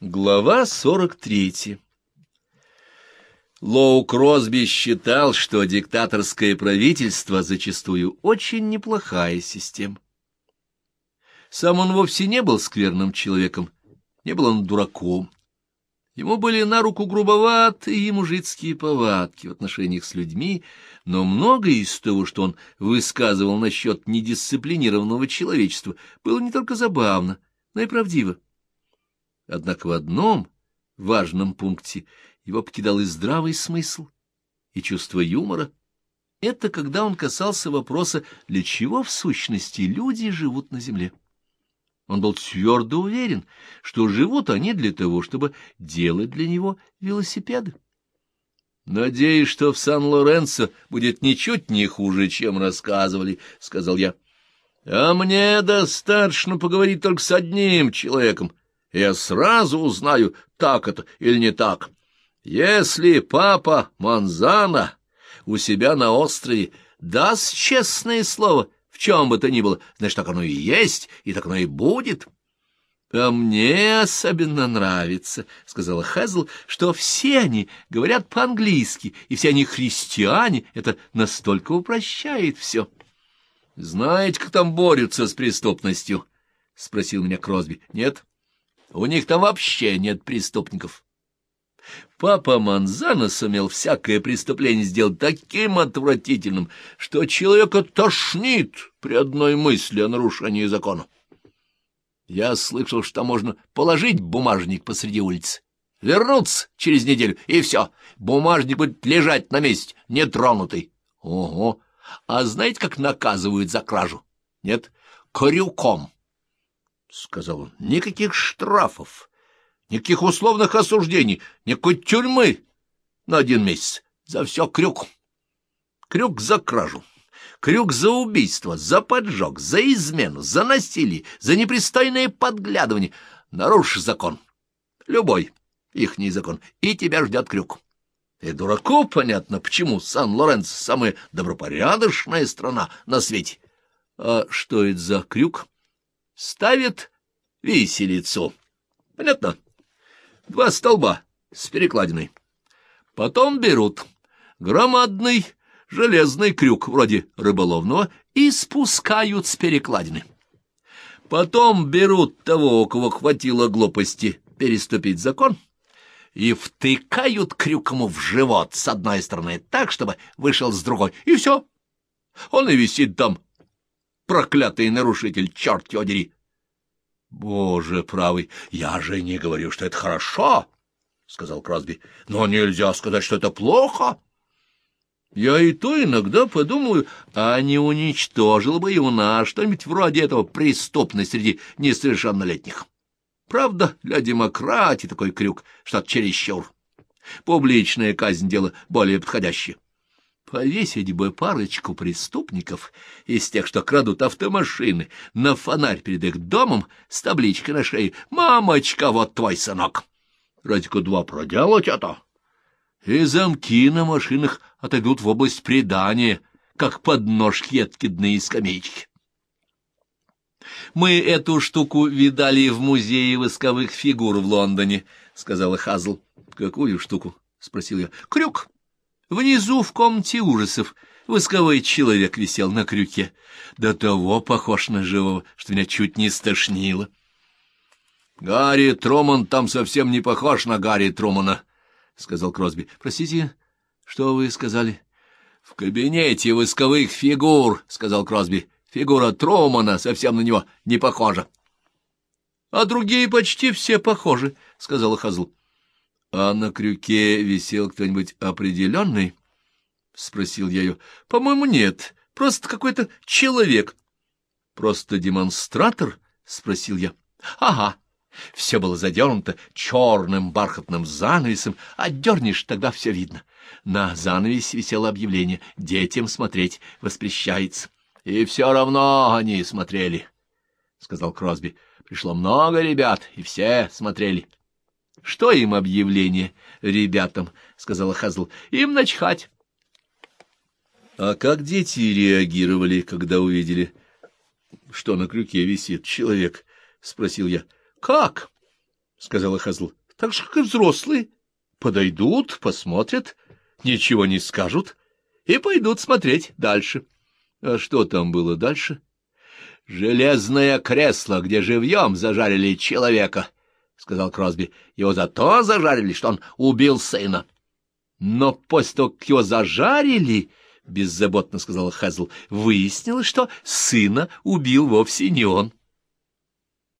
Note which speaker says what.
Speaker 1: Глава 43 Лоу Кросби считал, что диктаторское правительство зачастую очень неплохая система. Сам он вовсе не был скверным человеком, не был он дураком. Ему были на руку грубоватые мужицкие повадки в отношениях с людьми, но многое из того, что он высказывал насчет недисциплинированного человечества, было не только забавно, но и правдиво. Однако в одном важном пункте его покидал и здравый смысл, и чувство юмора. Это когда он касался вопроса, для чего в сущности люди живут на земле. Он был твердо уверен, что живут они для того, чтобы делать для него велосипеды. «Надеюсь, что в Сан-Лоренцо будет ничуть не хуже, чем рассказывали», — сказал я. «А мне достаточно поговорить только с одним человеком, я сразу узнаю, так это или не так. Если папа Манзана у себя на острове даст честное слово, в чем бы то ни было, значит, так оно и есть, и так оно и будет. — А мне особенно нравится, — сказала Хазл, — что все они говорят по-английски, и все они христиане. Это настолько упрощает все. — Знаете, как там борются с преступностью? — спросил меня Кросби. — Нет? У них там вообще нет преступников. Папа Манзана сумел всякое преступление сделать таким отвратительным, что человека тошнит при одной мысли о нарушении закона. Я слышал, что можно положить бумажник посреди улицы, вернуться через неделю, и все, бумажник будет лежать на месте, нетронутый. Ого! А знаете, как наказывают за кражу? Нет? Крюком. — сказал он, — никаких штрафов, никаких условных осуждений, никакой тюрьмы на один месяц. За все крюк. Крюк за кражу, крюк за убийство, за поджог, за измену, за насилие, за непристойное подглядывание. Нарушишь закон, любой ихний закон, и тебя ждет крюк. И дураку понятно, почему Сан-Лоренцо — самая добропорядочная страна на свете. А что это за крюк? — ставят виселицу. Понятно? Два столба с перекладиной. Потом берут громадный железный крюк, вроде рыболовного, и спускают с перекладины. Потом берут того, у кого хватило глупости переступить закон, и втыкают крюк ему в живот с одной стороны так, чтобы вышел с другой, и все. Он и висит там, проклятый нарушитель, черт его дери! — Боже правый, я же не говорю, что это хорошо, — сказал Кросби, — но нельзя сказать, что это плохо. Я и то иногда подумаю, а не уничтожил бы и у нас что-нибудь вроде этого преступности среди несовершеннолетних. Правда, для демократии такой крюк, что чересчур. Публичная казнь — дело более подходящее. Повесить бы парочку преступников из тех, что крадут автомашины, на фонарь перед их домом с табличкой на шее «Мамочка, вот твой сынок!» Ради-ка два проделать это. И замки на машинах отойдут в область предания, как подножки откидные скамеечки. «Мы эту штуку видали в музее восковых фигур в Лондоне», — сказала Хазл. «Какую штуку?» — спросил я. «Крюк». Внизу в комнате ужасов восковой человек висел на крюке. До того похож на живого, что меня чуть не стошнило. — Гарри Труман там совсем не похож на Гарри Трумана, — сказал Кросби. — Простите, что вы сказали? — В кабинете восковых фигур, — сказал Кросби. — Фигура Трумана совсем на него не похожа. — А другие почти все похожи, — сказала Хазл. — А на крюке висел кто-нибудь определенный? — спросил я ее. — По-моему, нет. Просто какой-то человек. — Просто демонстратор? — спросил я. — Ага. Все было задернуто черным бархатным занавесом. Отдернешь, тогда все видно. На занавесе висело объявление «Детям смотреть воспрещается». — И все равно они смотрели, — сказал Кросби. Пришло много ребят, и все смотрели. —— Что им объявление, ребятам? — сказала Хазл. — Им начхать. — А как дети реагировали, когда увидели, что на крюке висит человек? — спросил я. — Как? — сказала Хазл. — Так же, как и взрослые. Подойдут, посмотрят, ничего не скажут и пойдут смотреть дальше. А что там было дальше? — Железное кресло, где живьем зажарили человека, — сказал Кросби. — Его за то зажарили, что он убил сына. — Но после того, как его зажарили, — беззаботно сказала Хазл, — выяснилось, что сына убил вовсе не он.